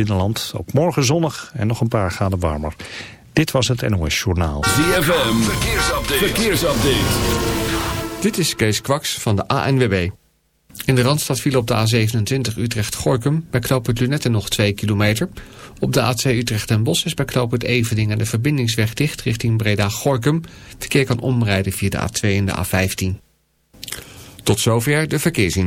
Binnenland ook morgen zonnig en nog een paar graden warmer. Dit was het NOS Journaal. ZFM, verkeersupdate. verkeersupdate. Dit is Kees Kwaks van de ANWB. In de Randstad viel op de A27 Utrecht-Gorkum bij knooppunt Lunette nog 2 kilometer. Op de A2 Utrecht en Bos is bij knooppunt Evening en de verbindingsweg dicht richting Breda-Gorkum. Verkeer kan omrijden via de A2 en de A15. Tot zover de verkeersin.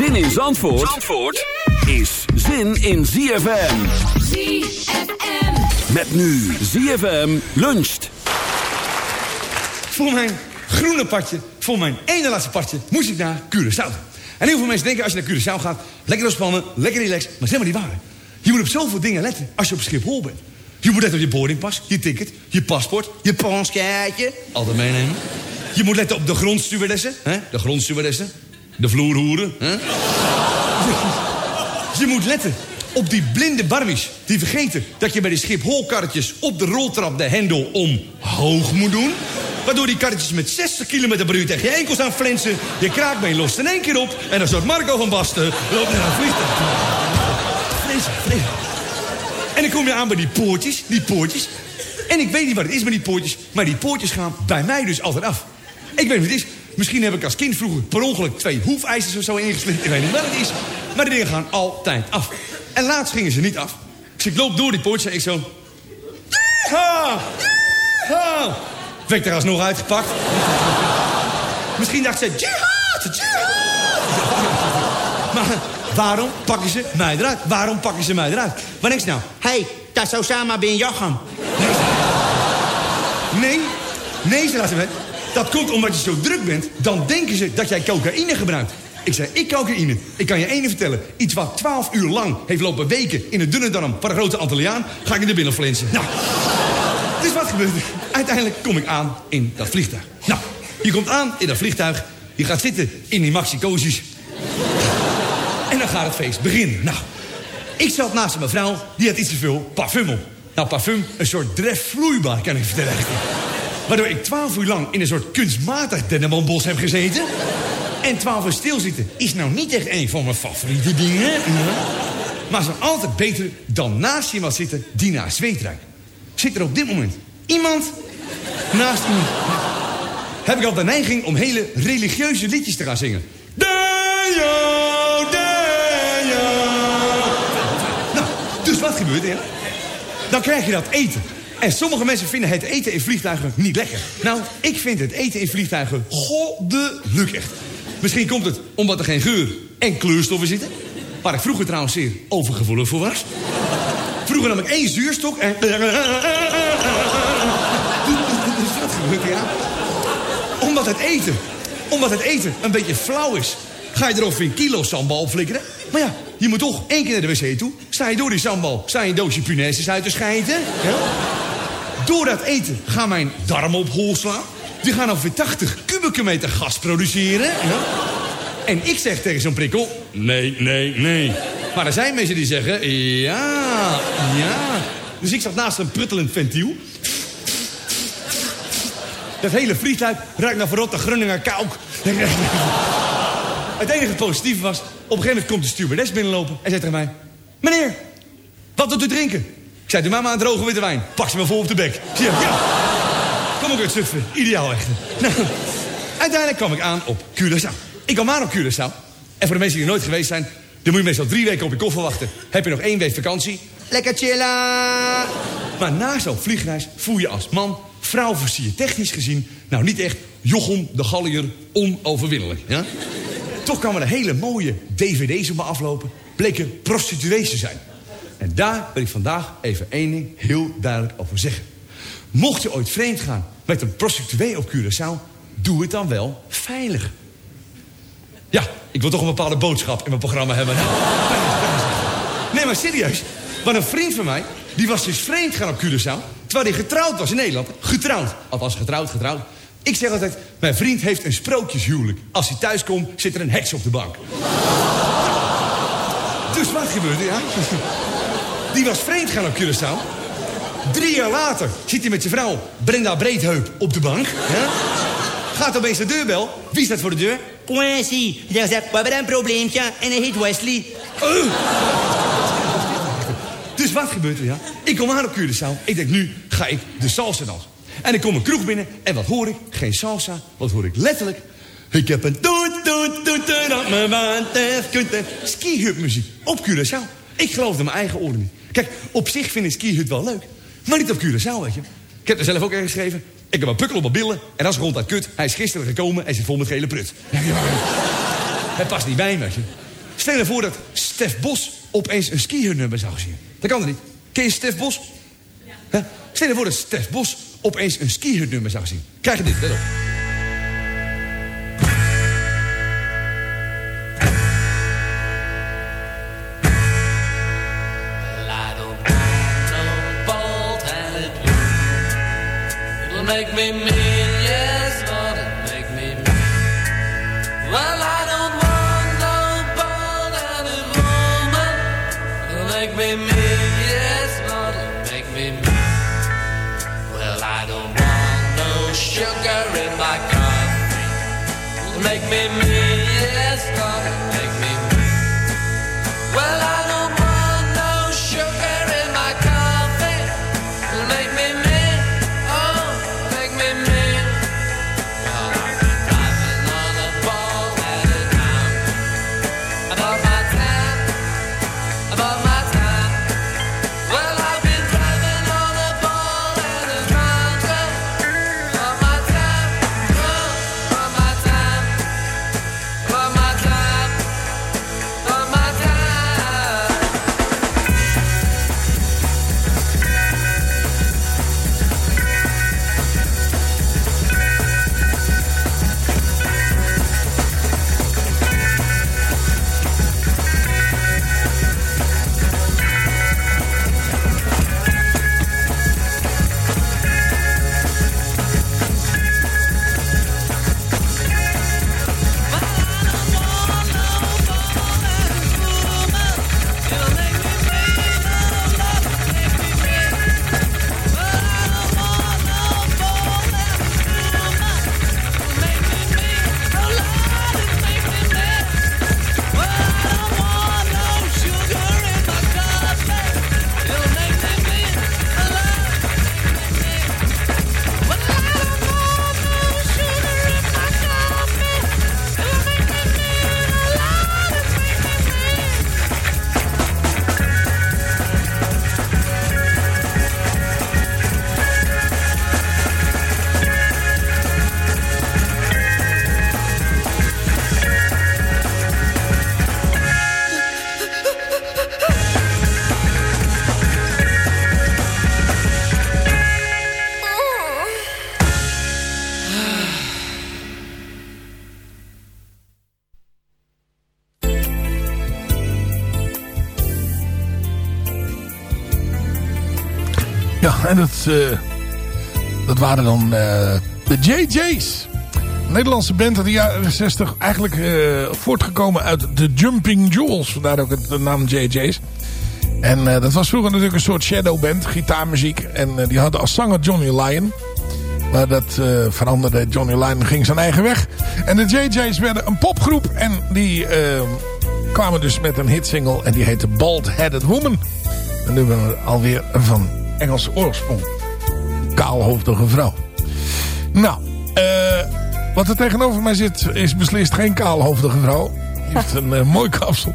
Zin in Zandvoort, Zandvoort is zin in ZFM. ZFM. Met nu ZFM luncht. Voor mijn groene padje, voor mijn ene laatste padje, moest ik naar Curaçao. En heel veel mensen denken als je naar Curaçao gaat, lekker ontspannen, lekker relaxed. Maar dat is helemaal niet waar. Je moet op zoveel dingen letten als je op Schiphol bent. Je moet letten op je boardingpas, je ticket, je paspoort, je panskaartje. Altijd meenemen. Je moet letten op de grondstuurdessen, hè? de grondstuurdessen. De vloerhoeren. Hè? Je moet letten op die blinde barbies. Die vergeten dat je bij de Schipholkarretjes op de roltrap de hendel omhoog moet doen. Waardoor die karretjes met 60 km per uur tegen je enkels aan flensen. Je kraakbeen lost in één keer op. En dan soort Marco van Basten loopt naar een vliegtuig. En dan kom je aan bij die poortjes, die poortjes. En ik weet niet wat het is met die poortjes, maar die poortjes gaan bij mij dus altijd af. Ik weet niet wat het is. Misschien heb ik als kind vroeger per ongeluk twee hoefijzers of zo ingeslikt. Ik weet niet wat het is. Maar die dingen gaan altijd af. En laatst gingen ze niet af. Dus ik loop door die poortjes en ik zo... Ha! Ha! Werd er alsnog uitgepakt. Misschien dacht ze... Jihad! Jihad! Maar waarom pakken ze mij eruit? Waarom pakken ze mij eruit? Wat je nou? Hé, hey, dat is Osama bin Jacham. Nee, nee, ze laten me. Dat komt omdat je zo druk bent. Dan denken ze dat jij cocaïne gebruikt. Ik zei, ik cocaïne. Ik kan je ene vertellen. Iets wat 12 uur lang heeft lopen weken in een dunne darm van een grote Antilliaan... ga ik in de binnen flensen. Nou, dus wat gebeurt er? Uiteindelijk kom ik aan in dat vliegtuig. Nou, je komt aan in dat vliegtuig. Je gaat zitten in die maxi-cozies. En dan gaat het feest beginnen. Nou, ik zat naast een mevrouw, die had iets te veel parfum op. Nou, parfum, een soort dref vloeibaar, kan ik vertellen. Waardoor ik twaalf uur lang in een soort kunstmatig dennenboombos heb gezeten. En twaalf uur stilzitten is nou niet echt een van mijn favoriete dingen. Maar ze altijd beter dan naast iemand zitten die naar zweet ruikt. Zit er op dit moment iemand naast iemand? Heb ik al de neiging om hele religieuze liedjes te gaan zingen. Nou, dus wat gebeurt er? Dan krijg je dat eten. En sommige mensen vinden het eten in vliegtuigen niet lekker. Nou, ik vind het eten in vliegtuigen goddelijk echt. Misschien komt het omdat er geen geur en kleurstoffen zitten. Waar ik vroeger trouwens zeer overgevoelig voor was. Vroeger nam ik één zuurstok en... Wat gebeurt er, ja? Omdat het eten, omdat het eten een beetje flauw is... ga je er over een kilo sambal opflikkeren. Maar ja, je moet toch één keer naar de wc toe. Sta je door die sambal, sta je een doosje punaises uit te schijten. Ja? Door dat eten gaan mijn darmen op hol slaan. Die gaan ongeveer 80 kubieke meter gas produceren. Ja? En ik zeg tegen zo'n prikkel, nee, nee, nee. Maar er zijn mensen die zeggen, ja, ja. Dus ik zat naast een pruttelend ventiel. Dat hele vliegtuig ruikt naar verrotte Groninger kauk. Het enige positieve was, op een gegeven moment komt de stewardess binnenlopen en zegt tegen mij... Meneer, wat doet u drinken? Zei, doe maar maar een droge witte wijn. Pak ze me vol op de bek. Ja, ja. Kom ook uit Zutphen. Ideaal echt. Nou, uiteindelijk kwam ik aan op Curaçao. Ik kwam aan op Curaçao. En voor de mensen die er nooit geweest zijn... dan moet je meestal drie weken op je koffer wachten. Heb je nog één week vakantie? Lekker chillen! Maar na zo'n vliegreis voel je als man... vrouw versier technisch gezien... nou niet echt Jochem de Gallier onoverwinnelijk. Ja? Toch kwamen er hele mooie dvd's op me aflopen. Bleken prostituees te zijn. En daar wil ik vandaag even één ding heel duidelijk over zeggen. Mocht je ooit vreemd gaan met een prostituee op Curaçao... doe het dan wel veilig. Ja, ik wil toch een bepaalde boodschap in mijn programma hebben. Nee, maar serieus. Want een vriend van mij, die was dus vreemd gaan op Curaçao... terwijl hij getrouwd was in Nederland. Getrouwd. Althans, getrouwd, getrouwd. Ik zeg altijd, mijn vriend heeft een sprookjeshuwelijk. Als hij thuis komt, zit er een heks op de bank. dus wat gebeurde, ja? Die was vreemd gaan op Curaçao. Drie jaar later zit hij met zijn vrouw, Brenda Breedheup, op de bank. Gaat opeens de deurbel. Wie staat voor de deur? Quincy, daar zegt, we hebben een probleempje en hij heet Wesley. Dus wat gebeurt er, ja? Ik kom aan op Curaçao. Ik denk, nu ga ik de salsa dansen. En ik kom een kroeg binnen en wat hoor ik? Geen salsa. Wat hoor ik letterlijk? Ik heb een toet, toet, toet, toet op mijn water. Ski-hut muziek op Curaçao. Ik geloofde mijn eigen oren niet. Kijk, op zich vind ik ski-hut wel leuk. Maar niet op Curaçao, weet je. Ik heb er zelf ook ergens geschreven. Ik heb een pukkel op mijn billen en dat is ronduit kut. Hij is gisteren gekomen en zit vol met gele prut. Het past niet bij me, weet je. Stel je voor dat Stef Bos opeens een ski-hut-nummer zou zien. Dat kan er niet. Ken je Stef Bos? Ja. Stel je voor dat Stef Bos opeens een ski-hut-nummer zou zien. Krijg je dit, let op. make me mean, yes, Lord, it'll make me mean. Well, I don't want no bald-headed woman. It'll make me mean, yes, Lord, it'll make me mean. Well, I don't want no sugar in my coffee. It'll make me mean, yes, Lord, it'll make me mean. Well, I en dat, eh, dat waren dan eh, de JJ's. Nederlandse band uit de jaren 60. Eigenlijk eh, voortgekomen uit de Jumping Jewels. Vandaar ook de naam JJ's. En dat was vroeger natuurlijk een soort shadowband. Gitaarmuziek. En die hadden als zanger Johnny Lyon. Maar dat veranderde. Johnny Lyon ging zijn eigen weg. En de JJ's werden een popgroep. En die kwamen dus met een hitsingle. En die heette Bald Headed Woman. En nu ben we alweer van Engelse oorsprong. Kaalhoofdige vrouw. Nou, eh, wat er tegenover mij zit is beslist geen kaalhoofdige vrouw. Heeft een eh, mooi kapsel.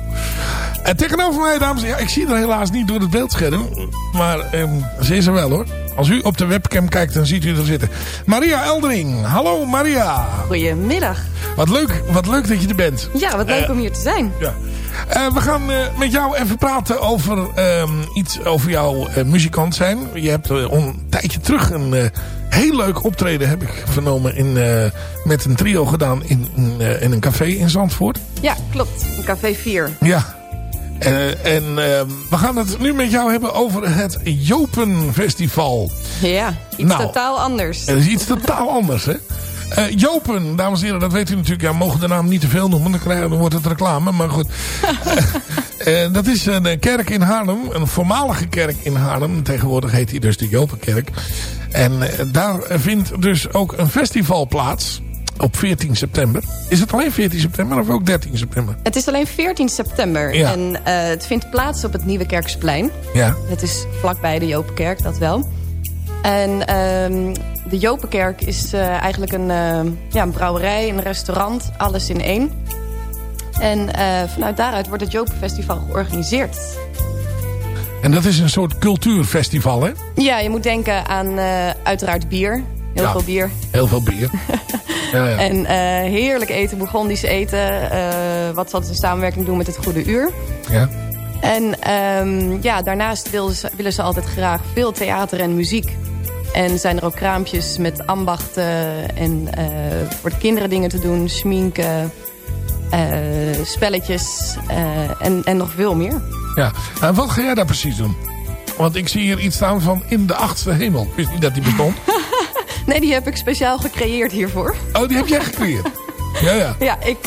En tegenover mij, dames en heren, ja, ik zie haar helaas niet door het beeldscherm. Maar ehm, ze is er wel hoor. Als u op de webcam kijkt, dan ziet u er zitten. Maria Eldering. Hallo Maria. Goedemiddag. Wat leuk, wat leuk dat je er bent. Ja, wat leuk Eh, om hier te zijn. Ja. Eh, we gaan eh, met jou even praten over ehm, iets over jouw eh, muzikant zijn. Je hebt on- een tijdje terug een heel leuk optreden, heb ik vernomen, in, met een trio gedaan in, in, in een café in Zandvoort. Ja, klopt. Een café 4. Ja. En ehm, we gaan het nu met jou hebben over het Jopen Festival. Ja, iets Nou, totaal anders. Het is iets totaal anders, hè? Eh, Jopen, dames en heren, dat weet u natuurlijk. Ja, we mogen de naam niet te veel noemen, dan, krijgen, dan wordt het reclame. Maar goed. Eh, eh, dat is een kerk in Haarlem, een voormalige kerk in Haarlem. Tegenwoordig heet hij dus de Jopenkerk. En daar vindt dus ook een festival plaats op 14 september. Is het alleen 14 september of ook 13 september? Het is alleen 14 september. Ja. En eh, het vindt plaats op het Nieuwe Kerksplein. Ja. Het is vlakbij de Jopenkerk, dat wel. En ehm, de Jopenkerk is eh, eigenlijk een, eh, ja, een brouwerij, een restaurant, alles in één. En eh, vanuit daaruit wordt het Jopenfestival georganiseerd. En dat is een soort cultuurfestival, hè? Ja, je moet denken aan eh, uiteraard bier. Heel Ja. veel bier. Heel veel bier. ja, ja. En heerlijk eten, Bourgondisch eten. wat zal het in samenwerking doen met het Goede Uur. ja. En ehm, ja, daarnaast willen ze, willen ze altijd graag veel theater en muziek. En zijn er ook kraampjes met ambachten en eh, voor de kinderen dingen te doen. Schminken, eh, spelletjes eh, en, en nog veel meer. Ja, en wat ga jij daar precies doen? Want ik zie hier iets staan van in de achtste hemel. Ik wist niet dat die bestond. Nee, die heb ik speciaal gecreëerd hiervoor. Oh, die heb jij gecreëerd? Ja, ja. Ja, ik,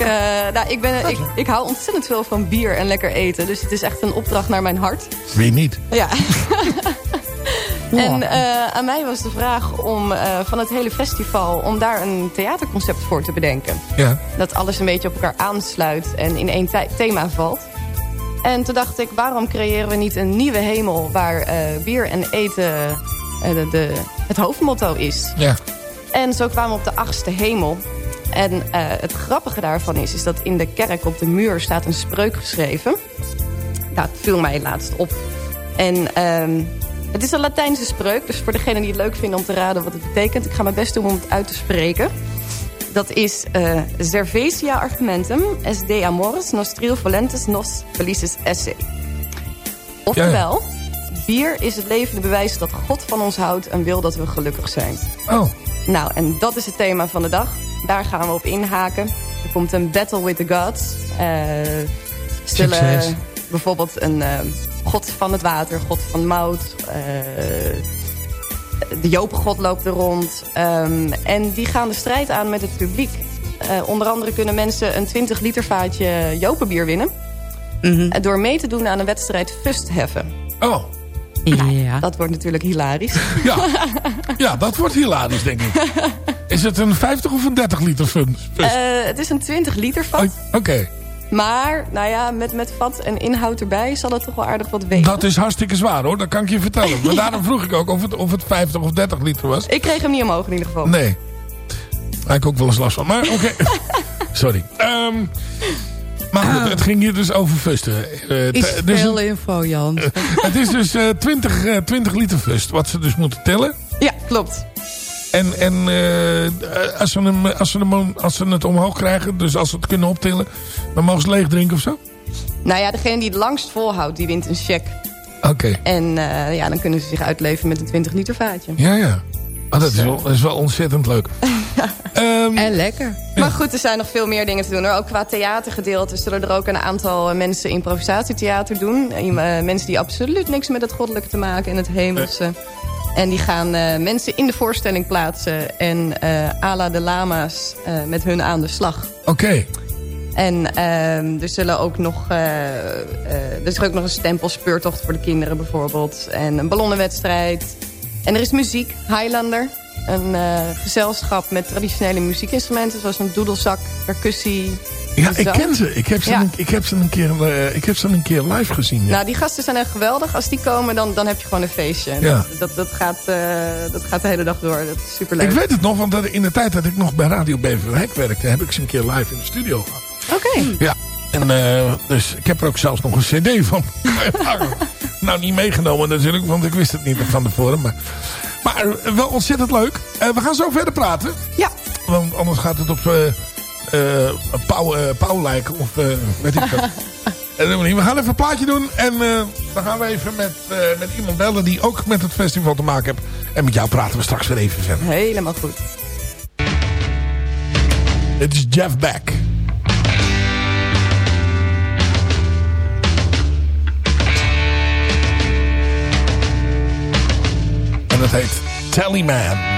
nou, ik, ben, ik, ik hou ontzettend veel van bier en lekker eten. Dus het is echt een opdracht naar mijn hart. Wie niet? Ja. En eh, aan mij was de vraag om eh, van het hele festival... om daar een theaterconcept voor te bedenken. Ja. Dat alles een beetje op elkaar aansluit en in één the- thema valt. En toen dacht ik, waarom creëren we niet een nieuwe hemel... waar eh, bier en eten de, de- het hoofdmotto is. Ja. En zo kwamen we op de achtste hemel. En het grappige daarvan is, is dat in de kerk op de muur staat een spreuk geschreven. Dat viel mij laatst op. En ehm, het is een Latijnse spreuk, dus voor degenen die het leuk vinden om te raden wat het betekent... ik ga mijn best doen om het uit te spreken. Dat is eh Cervesia argumentum es de amoris nostril volentes nos felices esse. Oftewel, bier is het levende bewijs dat God van ons houdt... en wil dat we gelukkig zijn. Oh. Nou, en dat is het thema van de dag. Daar gaan we op inhaken. Er komt een battle with the gods. Eh zullen Succes. bijvoorbeeld een eh, god van het water, god van mout. eh, de Jopengod loopt er rond. Ehm, en die gaan de strijd aan met het publiek. Eh, onder andere kunnen mensen een 20 liter vaatje Jopenbier winnen. Eh, Door mee te doen aan een wedstrijd Fustheffen. Oh. Ja. Dat wordt natuurlijk hilarisch. Ja. ja, dat wordt hilarisch, denk ik. Is het een 50 of een 30 liter fun? Eh, het is een 20 liter vat. Oké. Maar, nou ja, met, met vat en inhoud erbij zal het toch wel aardig wat wegen. Dat is hartstikke zwaar hoor, dat kan ik je vertellen. Maar daarom vroeg ik ook of het, of het 50 of 30 liter was. Ik kreeg hem niet omhoog in ieder geval. Nee. Daar heb ik ook wel eens last van. Maar oké. Sorry. Ehm, maar goed, het ging hier dus over fusten. Eh, Is dus veel een- info, Jan. het is dus eh 20, eh, 20 liter fust, wat ze dus moeten tellen. Ja, klopt. En, en eh, als, ze hem, als, ze hem, als ze het omhoog krijgen, dus als ze het kunnen optillen, dan mogen ze leeg drinken of zo? Nou ja, degene die het langst volhoudt, die wint een check. Oké. En eh, ja, dan kunnen ze zich uitleven met een 20 liter vaatje. Ja, ja. Dat is wel, dat is wel ontzettend leuk. Ehm, en lekker. Maar goed, er zijn nog veel meer dingen te doen. hoor. Ook qua theatergedeelte zullen er ook een aantal eh, mensen improvisatietheater doen. Mensen die absoluut niks met het goddelijke te maken en het hemelse. En die gaan eh, mensen in de voorstelling plaatsen. En eh ala de lama's eh, met hun aan de slag. Oké. En ehm, er zullen ook nog, er is ook nog een stempelspeurtocht voor de kinderen bijvoorbeeld. En een ballonnenwedstrijd. En er is muziek, Highlander. Een gezelschap met traditionele muziekinstrumenten... zoals een doedelzak, percussie, Ja, ik ken ze. Ik heb ze, Ja. een, ik heb ze, een, keer, eh, ik heb ze een keer live gezien. Ja. Nou, die gasten zijn echt geweldig. Als die komen, dan, dan heb je gewoon een feestje. Ja. Dat, dat, dat, gaat, eh, dat gaat de hele dag door. Dat is superleuk. Ik weet het nog, want in de tijd dat ik nog bij Radio Beverwijk werkte... heb ik ze een keer live in de studio gehad. Oké. Ja, en eh, dus ik heb er ook zelfs nog een cd van. nou, niet meegenomen natuurlijk, want ik wist het niet van tevoren. Maar, maar wel ontzettend leuk. We gaan zo verder praten. Ja. Want anders gaat het op eh eh, pauw, lijken of eh, weet ik wat. We gaan even een plaatje doen en eh, dan gaan we even met, eh, met iemand bellen die ook met het festival te maken heeft. En met jou praten we straks weer even verder. Helemaal goed. Dit is Jeff Beck. En dat heet Tallyman.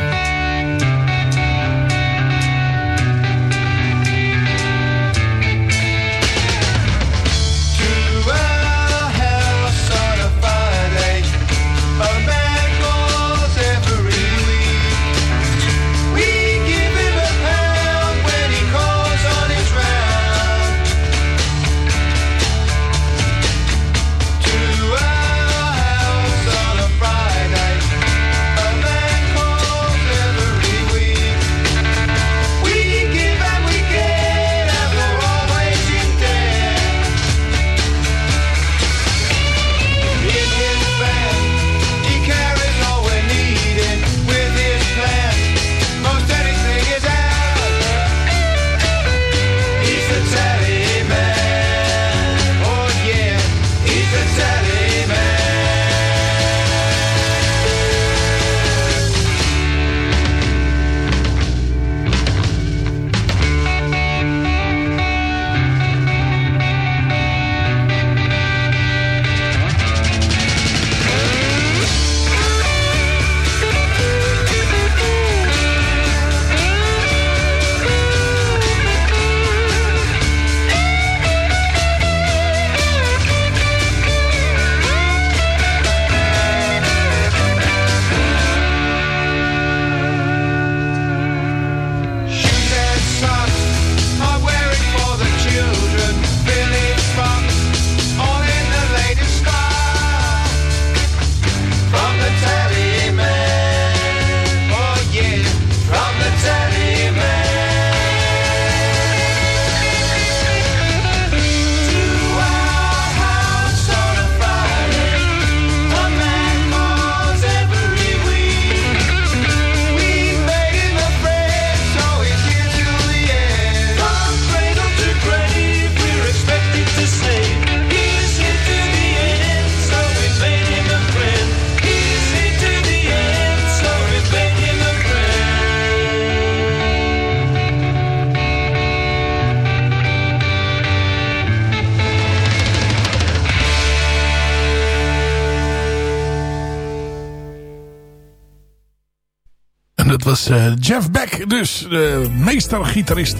Was eh, Jeff Beck, dus de meestergitarist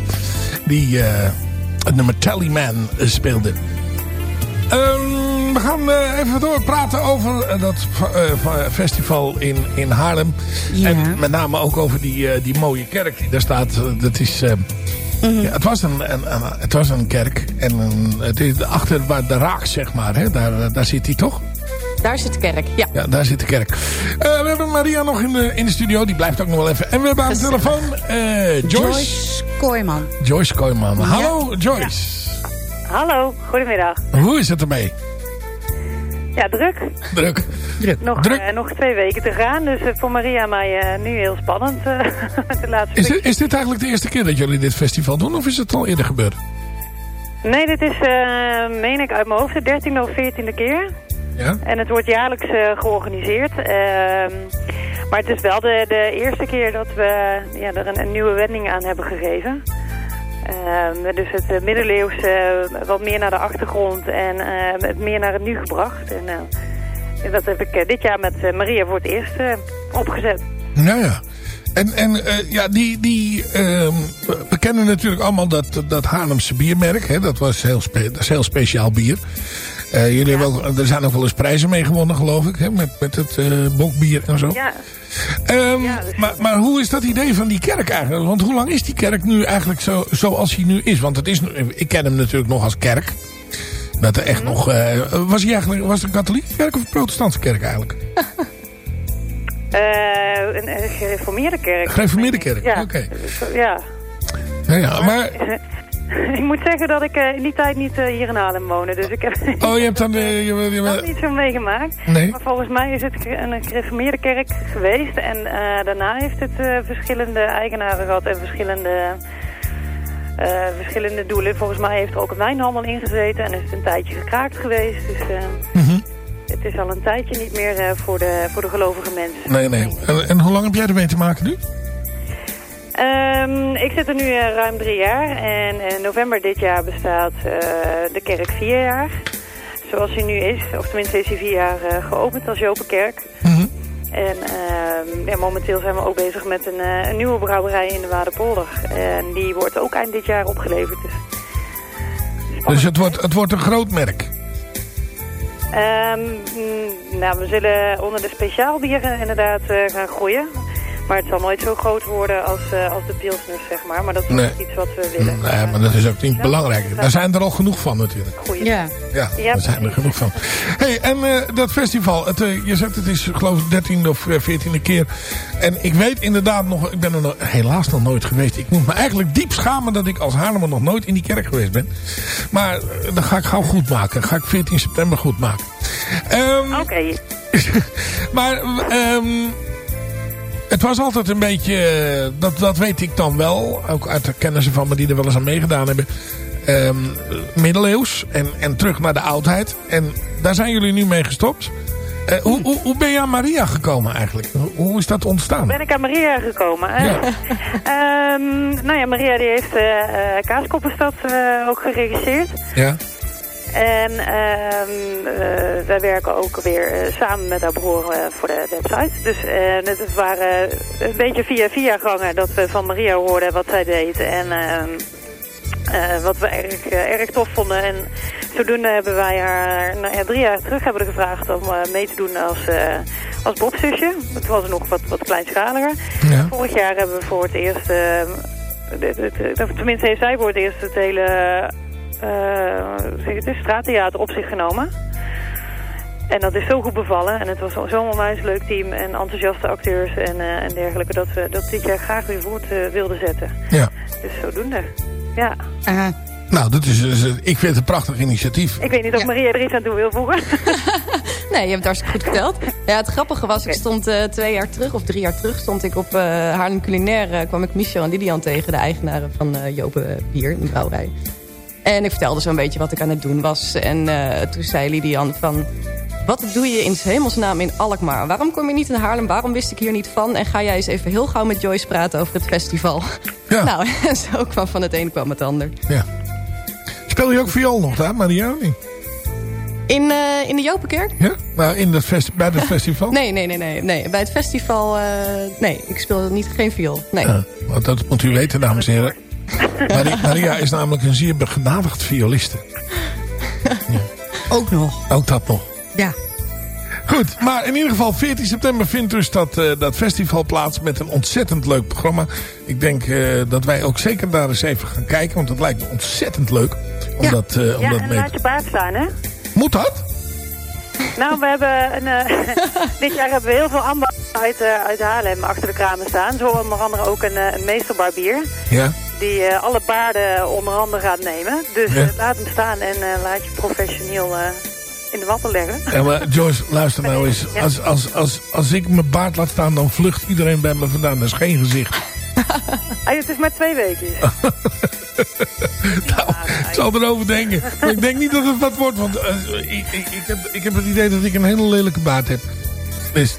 die eh, het nummer Tallyman eh, speelde. Ehm, we gaan eh, even doorpraten over dat va- festival in, in Haarlem. En met name ook over die, die mooie kerk die daar staat. Dat is... ja, het, was een, een, een- het was een kerk. En een, het is achter waar de raak, zeg maar. Hè, daar, daar zit hij toch? Daar zit de kerk, ja. Ja, daar zit de kerk. Eh, we hebben Maria nog in de, in de studio. Die blijft ook nog wel even. En we hebben aan de telefoon eh, Joyce. Joyce Kooijman. Joyce Kooijman. Hallo Joyce. Hallo, goedemiddag. Hoe is het ermee? Ja, druk. Druk. Nog, eh, nog twee weken te gaan, dus voor Maria en mij eh, nu heel spannend. eh, met de laatste Is dit, is dit eigenlijk de eerste keer dat jullie dit festival doen? Of is het al eerder gebeurd? Nee, dit is, eh, meen ik uit mijn hoofd, de dertiende of veertiende keer. Ja. En het wordt jaarlijks eh, georganiseerd. Ehm, maar het is wel de, de eerste keer dat we ja, er een, een nieuwe wending aan hebben gegeven. Ehm, dus het uh, middeleeuws eh, wat meer naar de achtergrond en eh, het meer naar het nu gebracht. En, eh, en dat heb ik eh, dit jaar met eh, Maria voor het eerst eh, opgezet. Ja, ja. En, en eh, ja, die, die, ehm, we kennen natuurlijk allemaal dat, dat Haarlemse biermerk. Hè? Dat, was heel spe- dat is heel speciaal bier. Eh, jullie hebben ook, er zijn ook wel eens prijzen mee gewonnen, geloof ik. Hè? Met, met het eh, bokbier en zo. Ja. Ehm, maar, maar hoe is dat idee van die kerk eigenlijk? Want hoe lang is die kerk nu eigenlijk zo, zoals hij nu is? Want het is, ik ken hem natuurlijk nog als kerk. Dat er echt nog... eh, was, hij eigenlijk, was het een katholieke kerk of een protestantse kerk eigenlijk? Een, een gereformeerde kerk. Gereformeerde kerk, oké. Ja. Ja, ja, maar... ik moet zeggen dat ik eh, in die tijd niet eh, hier in Haarlem woonde. Dus ik heb Oh, je hebt dan... eh, je, niet zo meegemaakt. Nee. Maar volgens mij is het een gereformeerde kerk geweest. En daarna heeft het verschillende eigenaren gehad en verschillende, verschillende doelen. Volgens mij heeft er ook een wijnhandel ingezeten en is het een tijdje gekraakt geweest. Dus Mhm. het is al een tijdje niet meer voor, de, voor de gelovige mensen. Nee, nee. En, en hoe lang heb jij ermee te maken nu? Ehm, ik zit er nu eh, ruim drie jaar en in november dit jaar bestaat eh, de kerk vier jaar. Zoals hij nu is, of tenminste is hij vier jaar eh, geopend als Jopen Kerk. En ehm, ja, momenteel zijn we ook bezig met een, eh, een nieuwe brouwerij in de Waardepolder. En die wordt ook eind dit jaar opgeleverd. Dus, Dus het wordt, het wordt een groot merk. Ehm, mm, nou, we zullen onder de speciaalbieren inderdaad eh, gaan groeien. Maar het zal nooit zo groot worden als, eh, als de pilsners, zeg maar. Maar dat is Nee. iets wat we willen. Nee, maar dat is ook niet belangrijk. Daar zijn er al genoeg van natuurlijk. Ja. Ja, Ja, daar zijn er genoeg van. hey, en eh, dat festival, het, eh, je zegt het is geloof ik 13e of eh, 14e keer. En ik weet inderdaad nog, ik ben er nog, helaas nog nooit geweest. Ik moet me eigenlijk diep schamen dat ik als Haarlemmer nog nooit in die kerk geweest ben. Maar dat ga ik gauw goed maken. ga ik 14 september goed maken. Ehm, Oké. maar ehm, het was altijd een beetje, eh, dat, dat weet ik dan wel, ook uit de kennissen van me die er wel eens aan meegedaan hebben, ehm, middeleeuws en, en terug naar de oudheid. En daar zijn jullie nu mee gestopt. Eh, hoe, hoe, hoe ben je aan Maria gekomen eigenlijk? Hoe, hoe is dat ontstaan? ben ik aan Maria gekomen. hè? Ehm, nou ja, Maria die heeft eh eh, Kaaskoppenstad ook geregisseerd. Ja. En ehm, eh, wij werken ook weer eh, samen met haar broer eh, voor de website. Dus het waren een beetje via via gangen dat we van Maria hoorden wat zij deed. En ehm, eh, wat we erg, erg tof vonden. En zodoende hebben wij haar nou ja, drie jaar terug hebben we gevraagd om mee te doen als, als bobzusje. Het was nog wat, wat kleinschaliger. Vorig jaar hebben we voor het eerst... eh, de- tenminste heeft zij voor het eerst het hele zeg het is, straattheater op zich genomen. En dat is zo goed bevallen. En het was zo'n onwijs leuk team en enthousiaste acteurs en, eh, en dergelijke... dat we dat dit jaar graag weer voort eh, wilden zetten. Ja. Dus zodoende. Ja. Nou, dat is, dus, eh, ik vind het een prachtig initiatief. Ik weet niet of Maria er iets aan toe wil voegen. Nee, je hebt het hartstikke goed verteld. Ja, het grappige was, ik stond eh, twee jaar terug, of drie jaar terug... stond ik op eh Haarlem Culinair, eh, kwam ik Michel en Lilian tegen... de eigenaren van eh Jopen Bier, een brouwerij. En ik vertelde zo'n beetje wat ik aan het doen was. En eh, toen zei Lilian van... Wat doe je in hemelsnaam in Alkmaar? Waarom kom je niet in Haarlem? Waarom wist ik hier niet van? En ga jij eens even heel gauw met Joyce praten over het festival? Nou, en zo kwam van het een kwam het ander. Ja. Speel je ook viool nog daar, Maria? In, eh, in de Jopenkerk? Ja? Nou, in festi bij dat festival? Nee, nee, nee, nee, nee. Bij het festival, eh, nee, ik speel niet, geen viool. Nee. Ja, want dat moet u weten, dames en heren. Maria, Maria is namelijk een zeer begenadigd violiste. Ook nog. Ook dat nog. Ja. Goed, maar in ieder geval 14 september vindt dus dat, eh, dat festival plaats met een ontzettend leuk programma. Ik denk eh, dat wij ook zeker daar eens even gaan kijken, want het lijkt me ontzettend leuk. Om ja. dat, eh, om ja, dat en mee laat te... je baard staan, hè? Moet dat? Nou, we hebben een, eh, dit jaar hebben we heel veel ambachten uit, uit Haarlem achter de kramen staan. Zo onder andere ook een, een meesterbarbier. Ja. Die eh, alle baarden onder handen gaat nemen. Dus Ja. eh, laat hem staan en eh, laat je professioneel in de watten leggen. Ja, maar Joyce, luister nou eens. Als, als, als, als ik mijn baard laat staan, dan vlucht iedereen bij me vandaan. Dat is geen gezicht. Ah, het is maar twee weken. Ik zal erover denken. Maar ik denk niet dat het wat wordt. Want ik, ik, ik, heb, ik heb het idee dat ik een hele lelijke baard heb. Dus...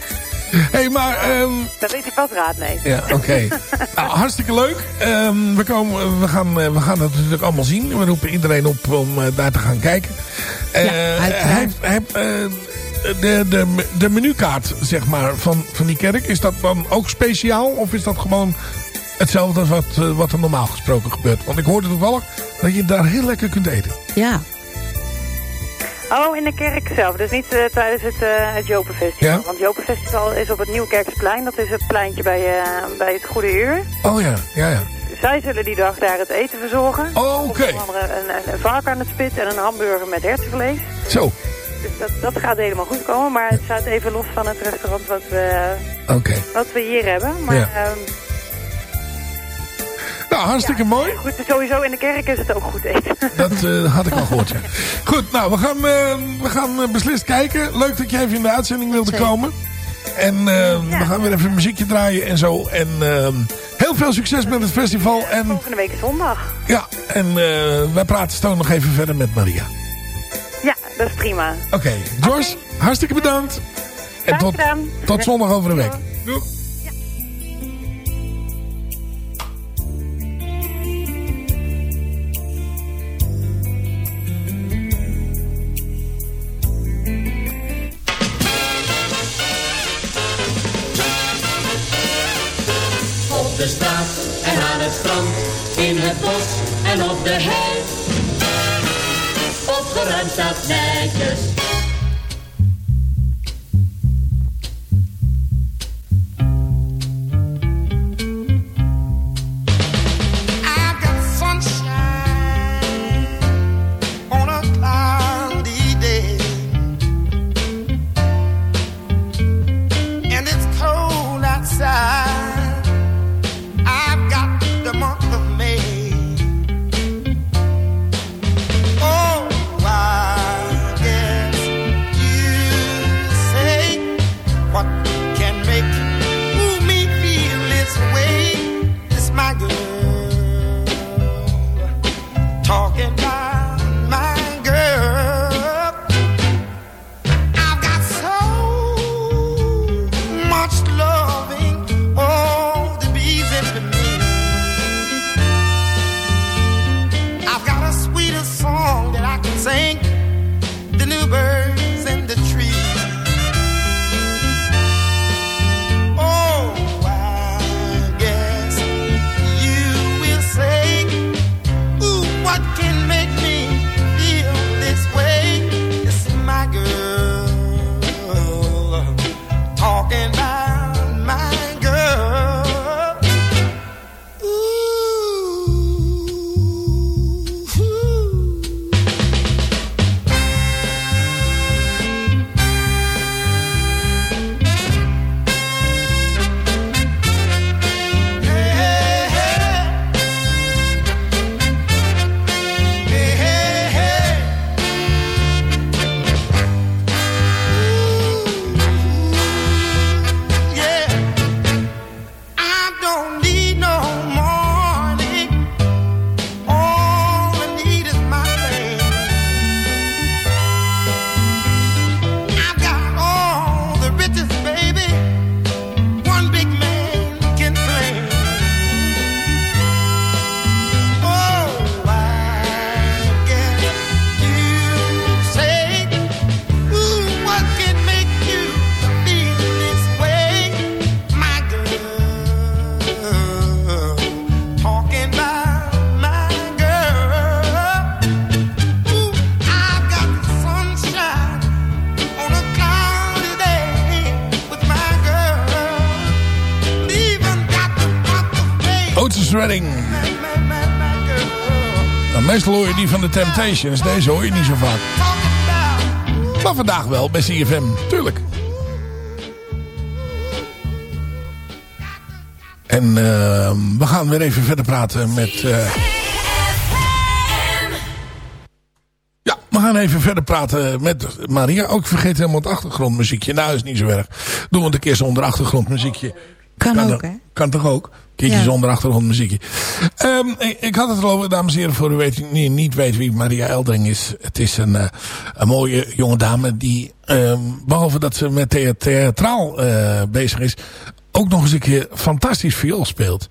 Hé, hey, maar... ehm, Dat weet hij pas raad, nee. ja, oké. nou, hartstikke leuk. Ehm, we, komen, we, gaan, eh, we gaan dat natuurlijk allemaal zien. We roepen iedereen op om eh, daar te gaan kijken. Eh, uiteraard. hij, heeft- hij, heeft, eh, de, de, de menukaart, zeg maar, van, van die kerk, is dat dan ook speciaal? Of is dat gewoon hetzelfde als wat, eh, wat er normaal gesproken gebeurt? Want ik hoorde toevallig dat je daar heel lekker kunt eten. Ja. Oh, in de kerk zelf. Dus niet eh, tijdens het, uh, het Jopenfestival. Ja? Want het Jopenfestival is op het Nieuwkerksplein. Dat is het pleintje bij, eh, bij het Goede Uur. Oh ja, ja, ja. Zij zullen die dag daar het eten verzorgen. Oh, oké. Onder andere een, een, vark aan het spit en een hamburger met hertenvlees. Zo, Dus dat, dat gaat helemaal goed komen. Maar het staat even los van het restaurant wat we, wat we hier hebben. Maar Ja. ehm, Nou, hartstikke mooi. goed, sowieso in de kerk is het ook goed eten. Dat eh, had ik al gehoord, ja. Goed, nou, we gaan, eh, we gaan eh, beslist kijken. Leuk dat je even in de uitzending wilde Zeker. komen. En eh, we gaan weer even een muziekje draaien en zo. En eh, heel veel succes met het festival. En Volgende week is zondag. ja, en eh, wij praten straks nog even verder met Maria. Ja, dat is prima. Oké, Joyce, hartstikke bedankt. En tot, tot zondag over een week. Doei. Het in het bos en op de hei. Opgeruimd staat netjes. Van de Temptations. Deze hoor je niet zo vaak. Maar vandaag wel bij CFM. Tuurlijk. En eh, we gaan weer even verder praten met... eh, Ja, we gaan even verder praten met Maria. Ook vergeet helemaal het achtergrondmuziekje. Nou, is niet zo erg. Doen we het een keer zonder achtergrondmuziekje. Kan ook, er- hè? Kan toch ook? Keertje Ja. zonder achtergrondmuziekje. Ehm, ik, ik had het al over, dames en heren, voor u weet, niet, niet weet wie Maria Eldring is. Het is een, eh, een mooie jonge dame die, ehm, behalve dat ze met thea- theatraal eh, bezig is, ook nog eens een keer fantastisch viool speelt.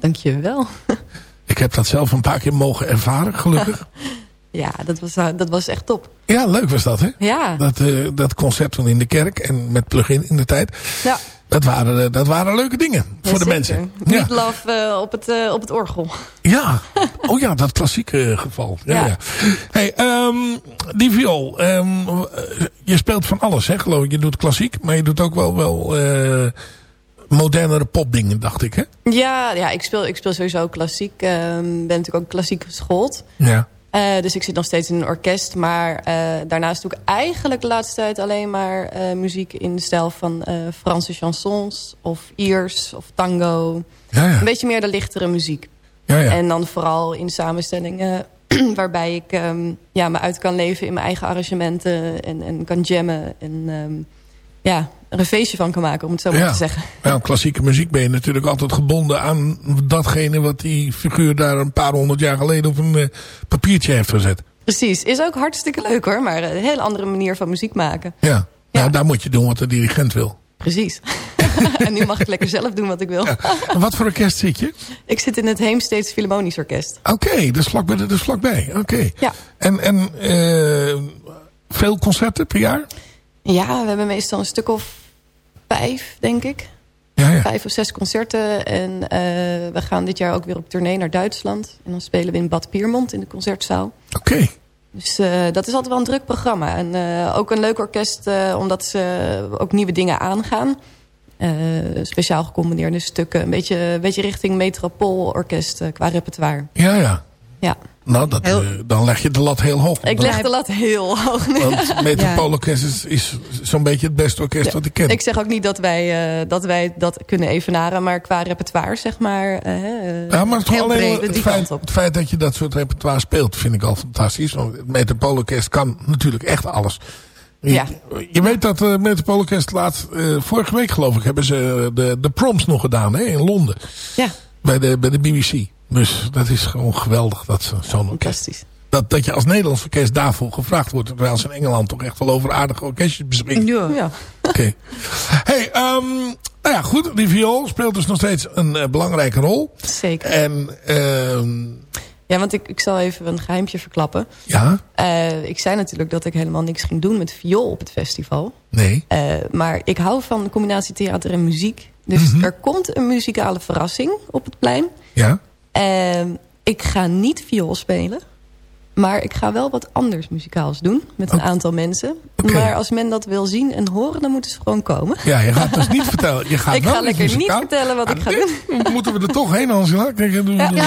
Dankjewel. Ik heb dat zelf een paar keer mogen ervaren, gelukkig. Ja, dat was, eh, dat was echt top. Ja, leuk was dat, hè? Ja. Dat, eh, dat concert van in de kerk en met plug-in in de tijd. Ja. Dat waren, eh, dat waren leuke dingen voor de mensen. Ja. Love eh, op, het, eh, op het orgel. Ja, oh ja, dat klassieke geval. Ja, Ja. ja. Hey, ehm, die viool. ehm, eh, je speelt van alles, hè, geloof ik. Je doet klassiek, maar je doet ook wel, wel eh, modernere popdingen, dacht ik, hè? Ja, ja ik, speel, ik speel sowieso klassiek. Ik ben natuurlijk ook klassiek geschoold. Ja. Eh, dus ik zit nog steeds in een orkest. Maar eh, daarnaast doe ik eigenlijk de laatste tijd alleen maar eh, muziek in de stijl van Franse chansons. Of Iers of tango. Ja, ja. Een beetje meer de lichtere muziek. Ja, ja. En dan vooral in samenstellingen waarbij ik ehm, ja, me uit kan leven in mijn eigen arrangementen. En, en kan jammen. En ehm, ja, er een feestje van kan maken, om het zo maar Ja. te zeggen. Nou, klassieke muziek ben je natuurlijk altijd gebonden aan datgene wat die figuur daar een paar honderd jaar geleden op een eh, papiertje heeft gezet. Precies, is ook hartstikke leuk hoor. Maar een hele andere manier van muziek maken. Ja. Nou, daar moet je doen wat de dirigent wil. Precies. en nu mag ik lekker zelf doen wat ik wil. En wat voor orkest zit je? Ik zit in het Heemsteeds Philharmonisch Orkest. Oké, dus vlakbij. Dus vlakbij. Oké. Ja. En, en eh, veel concerten per jaar? Ja, we hebben meestal een stuk of vijf, denk ik. Ja, ja. Vijf of zes concerten. En eh, we gaan dit jaar ook weer op tournee naar Duitsland. En dan spelen we in Bad Piermont in de concertzaal. Oké. Dus eh, dat is altijd wel een druk programma. En eh, ook een leuk orkest, omdat ze ook nieuwe dingen aangaan. Speciaal gecombineerde stukken. Een beetje, een beetje richting metropoolorkest qua repertoire. Ja, ja. Ja. Nou, dat, eh, dan leg je de lat heel hoog. Ik leg de lat heel hoog. Want Metropoolorkest is, is zo'n beetje het beste orkest Ja. wat ik ken. Ik zeg ook niet dat wij, eh, dat wij dat kunnen evenaren. Maar qua repertoire, zeg maar... eh, Ja, maar het, heel alleen breed, het, feit, het feit dat je dat soort repertoire speelt, vind ik al fantastisch. Want het Metropoolorkest kan natuurlijk echt alles. Je, Ja. je weet dat het Metropoolorkest laatst, eh, vorige week geloof ik, hebben ze de, de proms nog gedaan hè, in Londen. Ja. Bij de, bij de BBC. Dus dat is gewoon geweldig dat ze zo'n. Fantastisch. Dat, dat je als Nederlands orkest daarvoor gevraagd wordt. Terwijl ze in Engeland toch echt wel over aardige orkestjes beschikken. Ja. ja. Oké. Hey, ehm, nou ja, goed. Die viool speelt dus nog steeds een eh, belangrijke rol. Zeker. En, ehm, Ja, want ik, ik zal even een geheimpje verklappen. ja, Eh, ik zei natuurlijk dat ik helemaal niks ging doen met viool op het festival. nee. Eh, maar ik hou van de combinatie theater en muziek. Dus Mhm. er komt een muzikale verrassing op het plein. Ja. Ehm, ik ga niet viool spelen. Maar ik ga wel wat anders muzikaals doen. Met een aantal mensen. Maar als men dat wil zien en horen, dan moeten ze gewoon komen. Ja, je gaat dus niet vertellen. Je gaat ik wel ga lekker niet vertellen wat ik ga doen. Dan moeten we er toch heen, Angela. Kijk, doen we doen-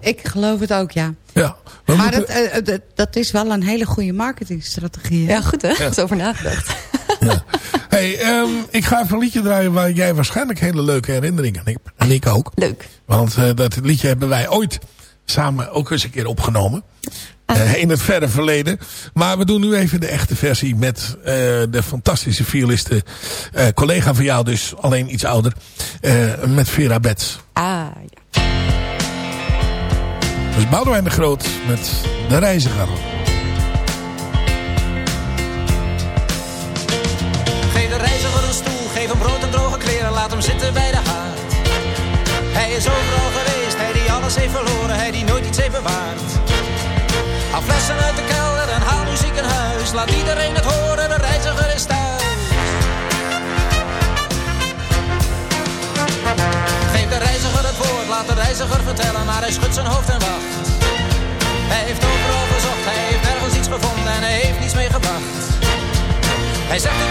Ik geloof het ook, ja. Ja. Maar moeten- dat, eh, dat, is wel een hele goede marketingstrategie. hè? Ja, goed hè? Er is over nagedacht. Hey, ehm, ik ga even een liedje draaien waar jij waarschijnlijk hele leuke herinneringen aan hebt. En ik ook. Leuk. Want eh, dat liedje hebben wij ooit samen ook eens een keer opgenomen. Eh, in het verre verleden. Maar we doen nu even de echte versie met eh, de fantastische violiste. collega van jou dus, alleen iets ouder. met Vera Bets. Ah, ja. Dus Boudewijn de Groot met De Reiziger. Bewaard. Haal flessen uit de kelder en haal muziek in huis, laat iedereen het horen, de reiziger is thuis. Geef de reiziger het woord, laat de reiziger vertellen, maar hij schudt zijn hoofd en wacht. Hij heeft overal gezocht, hij heeft nergens iets gevonden en hij heeft niets meegebracht. Hij zegt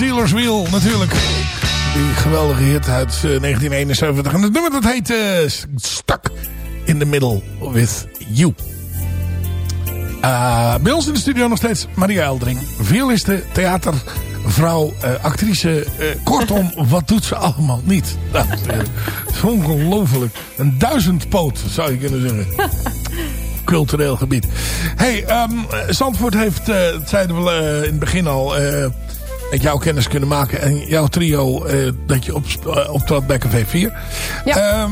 Dealers Wheel natuurlijk. Die geweldige hit uit eh, 1971. En het nummer dat heet uh, Stuck in the Middle with You. Uh, bij ons in de studio nog steeds Maria Eldring. Violiste, theatervrouw, actrice. Kortom, wat doet ze allemaal niet? Dat is ongelooflijk. Een duizendpoot, zou je kunnen zeggen. Cultureel gebied. hey, um, heeft, dat zeiden we in het begin al met jouw kennis kunnen maken. En jouw trio eh, dat je op, eh, optrad bij V4. Ehm,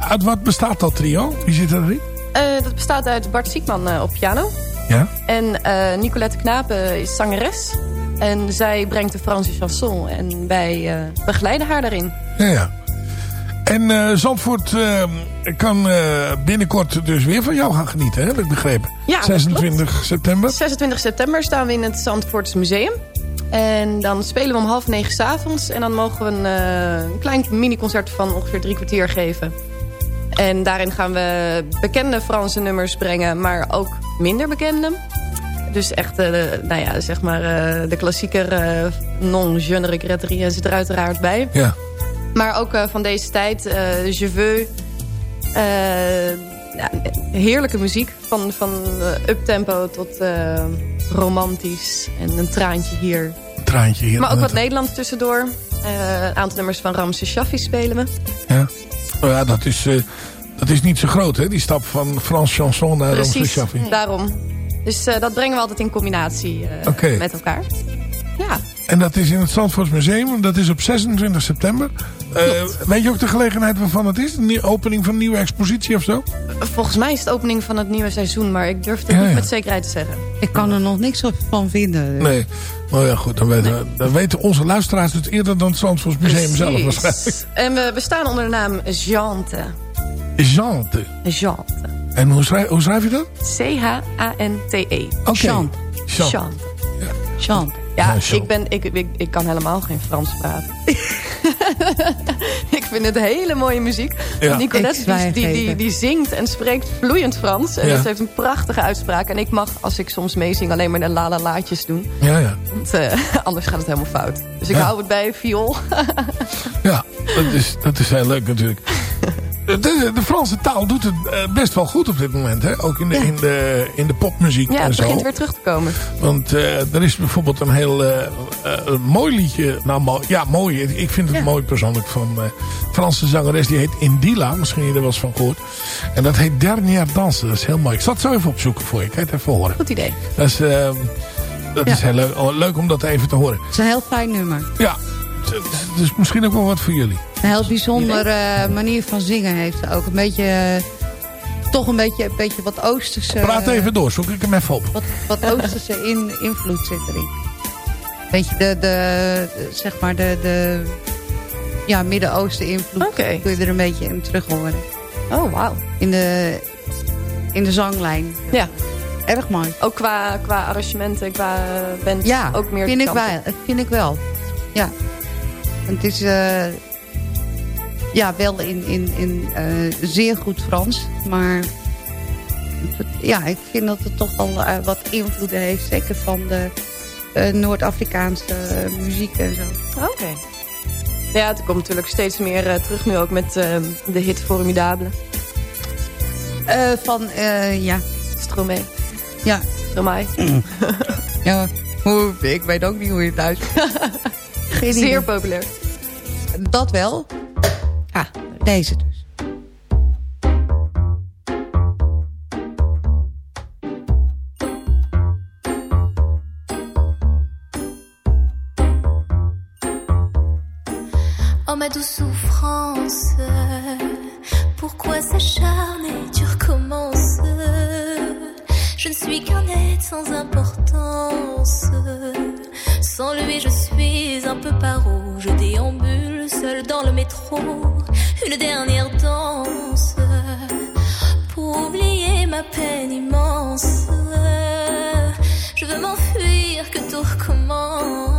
uit wat bestaat dat trio? Wie zit erin? Uh, dat bestaat uit Bart Siekman op piano. Ja. En Nicolette Knapen is zangeres. En zij brengt de Franse chanson. En wij begeleiden haar daarin. Ja, ja. En Zandvoort kan binnenkort dus weer van jou gaan genieten, heb ik begrepen. Ja, 26 september. 26 september staan we in het Zandvoorts Museum. En dan spelen we om half negen s'avonds. En dan mogen we eh, een, klein mini-concert van ongeveer drie kwartier geven. En daarin gaan we bekende Franse nummers brengen, maar ook minder bekende. Dus echt, eh, nou ja, zeg maar eh, de klassieker non-genre ne zit er uiteraard bij. Ja. Maar ook van deze tijd, Je veux... Heerlijke muziek, van, van uptempo tot romantisch. En een traantje hier. Traantje hier. Maar ook wat Nederlands tussendoor. Eh, Een aantal nummers van Ramses Shaffi spelen we. Ja. Oh ja, dat is, eh, dat is niet zo groot, hè? Die stap van Frans chanson naar Precies, Shaffi. daarom. Dus eh, dat brengen we altijd in combinatie eh, met elkaar. Ja, En dat is in het Zandvoorts Museum. Dat is op 26 september. Eh, weet je ook de gelegenheid waarvan het is? Opening van een nieuwe expositie of zo? volgens mij is het opening van het nieuwe seizoen... maar ik durf het Ja, niet ja. met zekerheid te zeggen. Ik kan er nog niks van vinden. Nee. Oh ja, goed. Dan weten, we- dan weten onze luisteraars het eerder dan het Zandvoorts Museum zelf waarschijnlijk. En we, we staan onder de naam Jante. Jante. Jante. En hoe schrijf, hoe schrijf je dat? C-H-A-N-T-E. Oké. Chante. Chante. Chante. Chant. Ja, Ja, Chante. ik, ben, ik, ik, ik kan helemaal geen Frans praten. ik vind het hele mooie muziek. Ja. Nicolette die, die, die, zingt en spreekt vloeiend Frans. En Ja. ze heeft een prachtige uitspraak. En ik mag, als ik soms meezing, alleen maar de la-la-laatjes doen. Ja, ja. Want eh, anders gaat het helemaal fout. Dus ik Ja. hou het bij viool. Ja, dat is, dat is heel leuk natuurlijk. De, de Franse taal doet het eh, best wel goed op dit moment. Hè? Ook in de, in de, in de popmuziek ja, en het zo. begint weer terug te komen. Want eh, er is bijvoorbeeld een heel eh, een mooi liedje. Nou, mooi, ja, mooi. Ik vind het mooi persoonlijk van eh Franse zangeres. Die heet Indila. Misschien je er wel eens van gehoord. En dat heet Dernière Danse. Dat is heel mooi. Ik zal het zo even opzoeken voor je. Je het even horen? Goed idee. Dat is, dat is Ja. heel leuk, leuk om dat even te horen. Het is een heel fijn nummer. Ja, dus misschien ook wel wat voor jullie. Een heel bijzondere eh, manier van zingen heeft ze ook. Een beetje, eh, toch een beetje, een beetje wat Oosterse... Praat even door. Zoek ik hem even op. Wat, wat Oosterse in, invloed zit erin. Beetje de, de, de- zeg maar de, de ja, Midden-Oosten invloed. Oké. Kun je er een beetje in terug horen. Oh, wauw. In de, in de zanglijn. Ja. Erg mooi. Ook qua, qua arrangementen, qua band. Ja, ook meer vind ik, wel, vind ik wel. Ja. Het is eh, ja, wel in, in, in eh, zeer goed Frans. Maar ja, ik vind dat het toch wel eh, wat invloeden heeft. Zeker van de Noord-Afrikaanse muziek en zo. Oké. Ja, het komt natuurlijk steeds meer terug nu ook met de hit Formidable. Van, eh, ja. Stromae. Ja. Stromae. ja. Hoe, ik weet ook niet hoe je het uitspreekt. Geen idee. Zeer populair. Dat wel. Ah, deze dus. Oh ma douce un peu. Je déambule seul dans le métro. Une dernière danse pour oublier ma peine immense. Je veux m'enfuir, que tout recommence.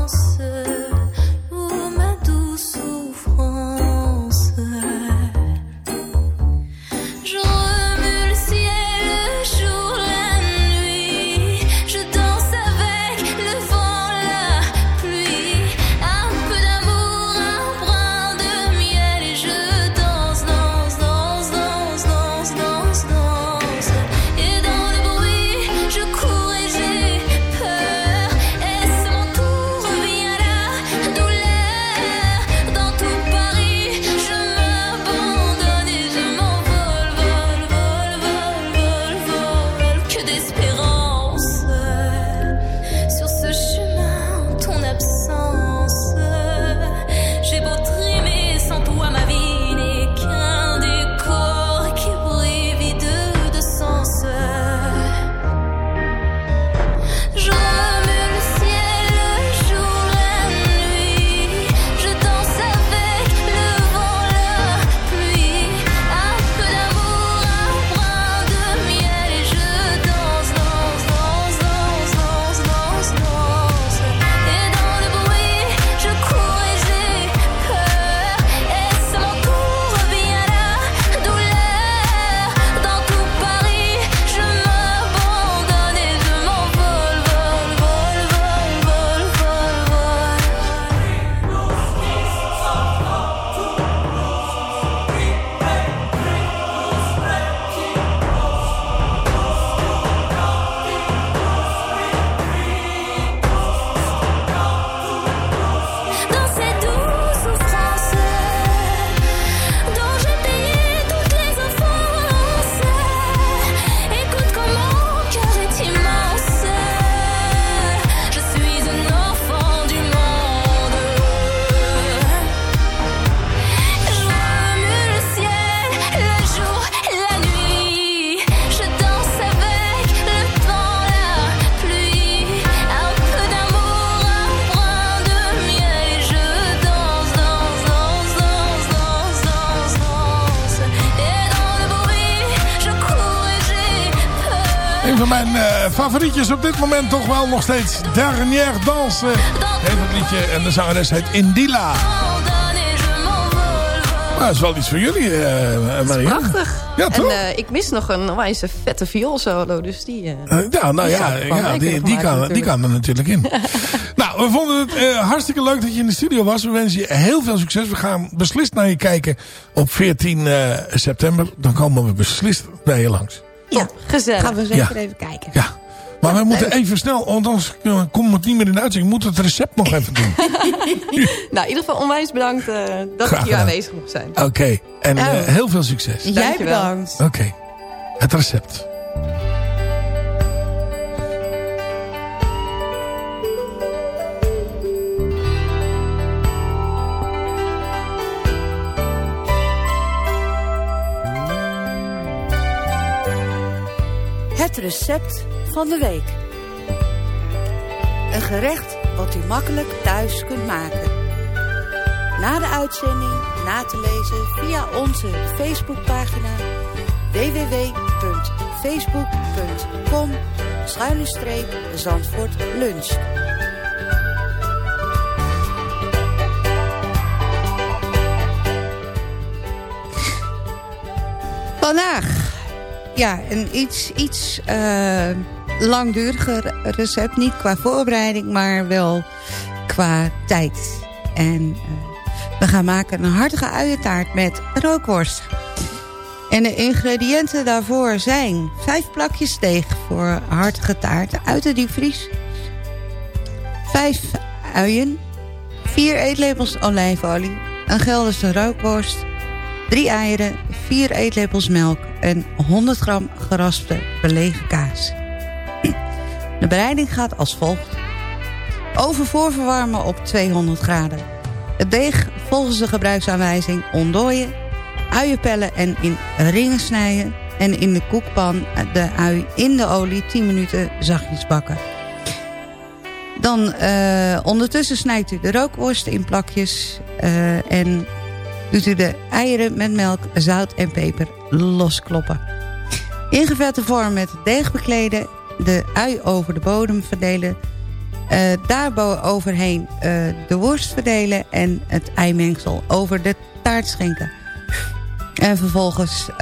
Favorietjes op dit moment toch wel nog steeds. Dernière Danse. Heet het liedje. En de zangeres heet Indila. Nou, dat is wel iets voor jullie, eh Maria. Prachtig. Ja, en toch? eh, ik mis nog een wijze vette vioolsolo, dus die... eh, ja, nou die ja, die, die, kan, die kan er natuurlijk in. nou, we vonden het eh, hartstikke leuk dat je in de studio was. We wensen je heel veel succes. We gaan beslist naar je kijken op 14 eh, september. Dan komen we beslist bij je langs. Ja, gezellig. Gaan we zeker Ja. even kijken. Ja. Maar we moeten even snel, want anders komt het niet meer in de uitzending. We moeten het recept nog even doen. nou, in ieder geval onwijs bedankt eh, dat Graag ik hier gedaan. aanwezig mocht zijn. Oké, en eh, heel veel succes. Jij Dankjewel. bedankt. Oké, het recept. Het recept van de week. Een gerecht wat u makkelijk thuis kunt maken. Na de uitzending na te lezen via onze Facebookpagina www.facebook.com Zandvoort Lunch. Vandaag, ja, een iets, iets eh, langduriger recept. Niet qua voorbereiding, maar wel qua tijd. En eh, we gaan maken een hartige uientaart met rookworst. En de ingrediënten daarvoor zijn 5 plakjes deeg voor hartige taart uit de diepvries. 5 uien, 4 eetlepels olijfolie, een Gelderse rookworst, 3 eieren, 4 eetlepels melk en 100 gram geraspte belegen kaas. De bereiding gaat als volgt. Oven voorverwarmen op 200 graden. Het deeg volgens de gebruiksaanwijzing ontdooien, uien pellen en in ringen snijden... en in de koekpan de ui in de olie 10 minuten zachtjes bakken. Dan eh, ondertussen snijdt u de rookworst in plakjes eh, en doet u de eieren met melk, zout en peper loskloppen. Ingevette vorm met deeg bekleden, de ui over de bodem verdelen... Uh, daar overheen uh, de worst verdelen en het eimengsel over de taart schenken. En vervolgens uh,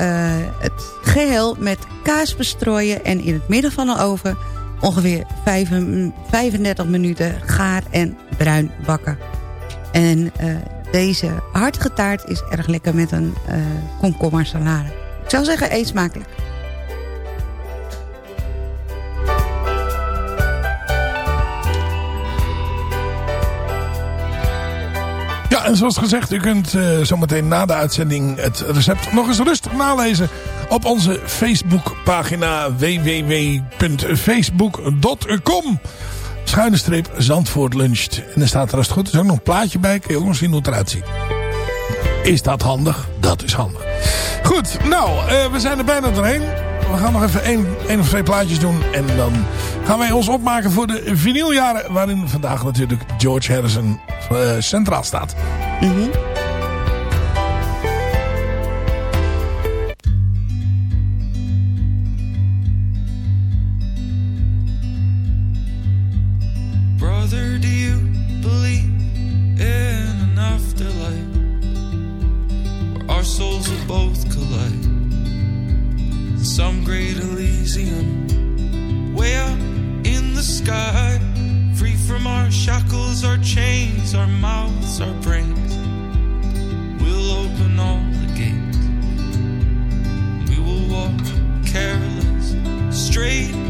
het geheel met kaas bestrooien en in het midden van de oven ongeveer 5, 35 minuten gaar en bruin bakken. En deze hartige taart is erg lekker met een komkommersalade. Ik zou zeggen, eet smakelijk. En zoals gezegd, u kunt uh, zometeen na de uitzending het recept nog eens rustig nalezen op onze Facebookpagina www.facebook.com schuine streep Zandvoort luncht. En er staat er als het goed is ook nog een plaatje bij. Kun je ook nog zien hoe het eruit ziet. Is dat handig? Dat is handig. Goed, nou, uh, we zijn er bijna doorheen. We gaan nog even één, één of twee plaatjes doen. En dan gaan wij ons opmaken voor de vinyljaren. Waarin vandaag natuurlijk George Harrison uh, centraal staat. Mm. Straight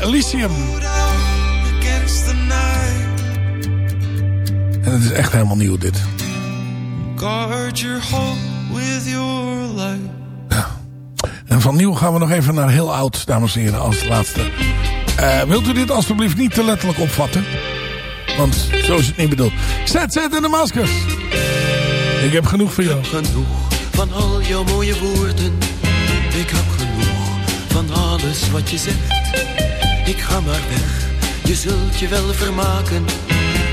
Elysium. En het is echt helemaal nieuw dit. Guard your with your light. En van nieuw gaan we nog even naar heel oud, dames en heren, als laatste. Eh, wilt u dit alstublieft niet te letterlijk opvatten? Want zo is het niet bedoeld. Zet, zet in de maskers. Ik heb genoeg voor jou. genoeg van al jouw mooie woorden. Ik heb genoeg van alles wat je zegt. Ik ga maar weg, je zult je wel vermaken.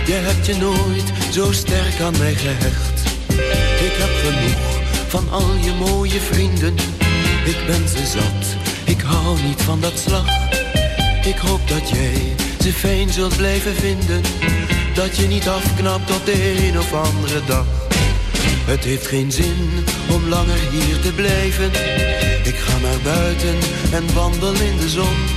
Je hebt je nooit zo sterk aan mij gehecht. Ik heb genoeg van al je mooie vrienden. Ik ben ze zat, ik hou niet van dat slag. Ik hoop dat jij ze fijn zult blijven vinden. Dat je niet afknapt op de een of andere dag. Het heeft geen zin om langer hier te blijven. Ik ga naar buiten en wandel in de zon.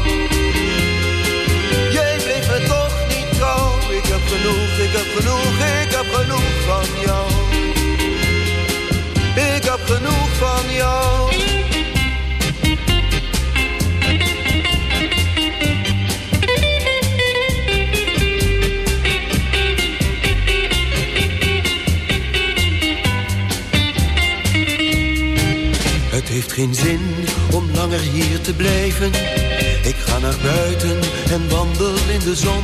Ik heb genoeg, ik heb genoeg, ik heb genoeg van jou. Ik heb genoeg van jou. Het heeft geen zin om langer hier te blijven. Ik ga naar buiten en wandel in de zon.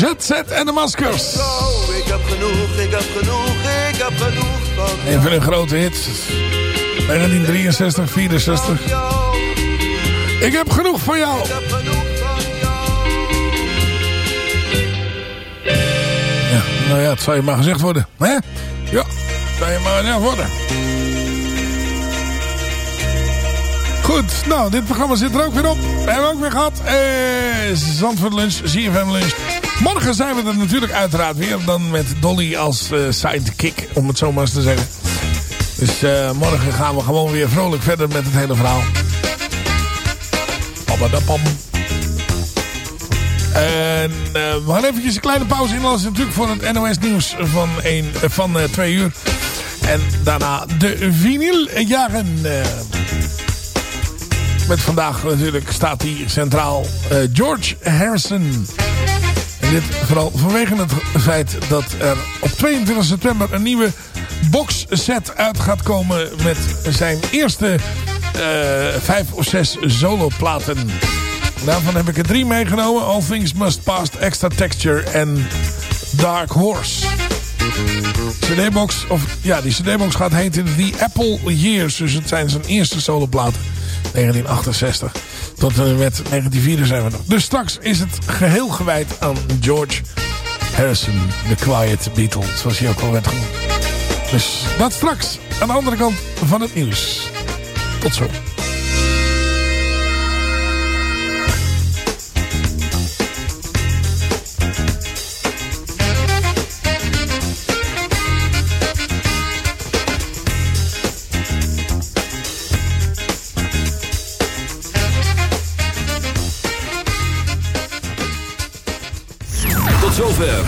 Zet, zet en de maskers. Ik heb genoeg, ik heb genoeg, ik heb genoeg van jou. Een grote hits. 1963, 64. Ik heb genoeg van jou. Ja, nou ja, het zou je maar gezegd worden. Hè? Ja, het zou je maar gezegd worden. Goed, nou, dit programma zit er ook weer op. We hebben ook weer gehad. Eh, Zandvoort Lunch, ZFM Lunch. Morgen zijn we er natuurlijk uiteraard weer. Dan met Dolly als eh, sidekick, om het zo maar eens te zeggen. Dus eh, morgen gaan we gewoon weer vrolijk verder met het hele verhaal. Papadapam. En eh, we gaan eventjes een kleine pauze inlassen natuurlijk voor het NOS nieuws van, een, van twee uur. En daarna de vinyljaren. met vandaag natuurlijk staat hij centraal George Harrison. Dit vooral vanwege het feit dat er op 22 september een nieuwe boxset uit gaat komen met zijn eerste eh, vijf of zes soloplaten. Daarvan heb ik er drie meegenomen. All Things Must Pass, Extra Texture en Dark Horse. CD-box, of ja, die CD-box gaat heten The Apple Years. Dus het zijn zijn eerste soloplaten. 1968 tot en met 1974. Dus straks is het geheel gewijd aan George Harrison, The Quiet Beatle, zoals hij ook al werd genoemd. Dus dat straks aan de andere kant van het nieuws. Tot zo.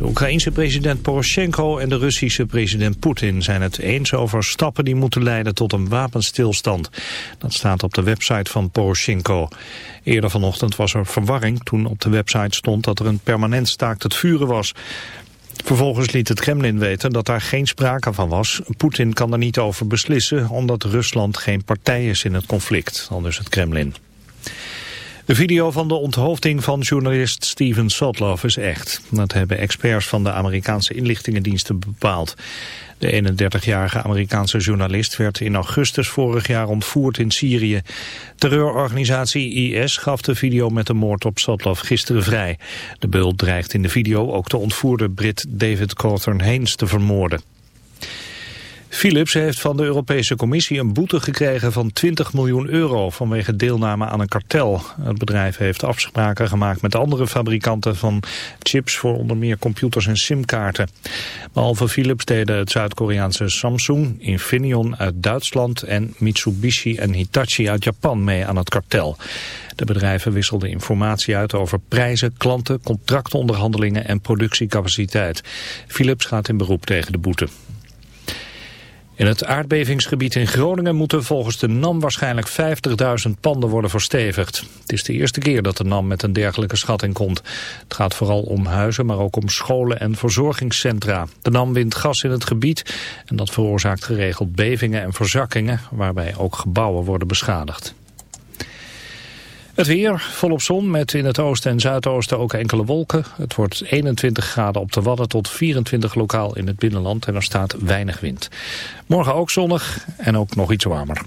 De Oekraïense president Poroshenko en de Russische president Poetin zijn het eens over stappen die moeten leiden tot een wapenstilstand. Dat staat op de website van Poroshenko. Eerder vanochtend was er verwarring toen op de website stond dat er een permanent staakt het vuren was. Vervolgens liet het Kremlin weten dat daar geen sprake van was. Poetin kan er niet over beslissen omdat Rusland geen partij is in het conflict, aldus het Kremlin. De video van de onthoofding van journalist Steven Sotloff is echt. Dat hebben experts van de Amerikaanse inlichtingendiensten bepaald. De 31-jarige Amerikaanse journalist werd in augustus vorig jaar ontvoerd in Syrië. Terreurorganisatie IS gaf de video met de moord op Sotloff gisteren vrij. De beul dreigt in de video ook de ontvoerde Brit David Cawthorn Haynes te vermoorden. Philips heeft van de Europese Commissie een boete gekregen van 20 miljoen euro vanwege deelname aan een kartel. Het bedrijf heeft afspraken gemaakt met andere fabrikanten van chips voor onder meer computers en simkaarten. Behalve Philips deden het Zuid-Koreaanse Samsung, Infineon uit Duitsland en Mitsubishi en Hitachi uit Japan mee aan het kartel. De bedrijven wisselden informatie uit over prijzen, klanten, contractonderhandelingen en productiecapaciteit. Philips gaat in beroep tegen de boete. In het aardbevingsgebied in Groningen moeten volgens de NAM waarschijnlijk 50.000 panden worden verstevigd. Het is de eerste keer dat de NAM met een dergelijke schatting komt. Het gaat vooral om huizen, maar ook om scholen en verzorgingscentra. De NAM wint gas in het gebied en dat veroorzaakt geregeld bevingen en verzakkingen, waarbij ook gebouwen worden beschadigd. Het weer, volop zon met in het oosten en zuidoosten ook enkele wolken. Het wordt 21 graden op de Wadden tot 24 lokaal in het binnenland en er staat weinig wind. Morgen ook zonnig en ook nog iets warmer.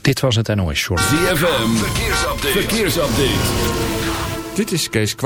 Dit was het NOS Short. ZFM, verkeersupdate. verkeersupdate. Dit is Kees Kwak.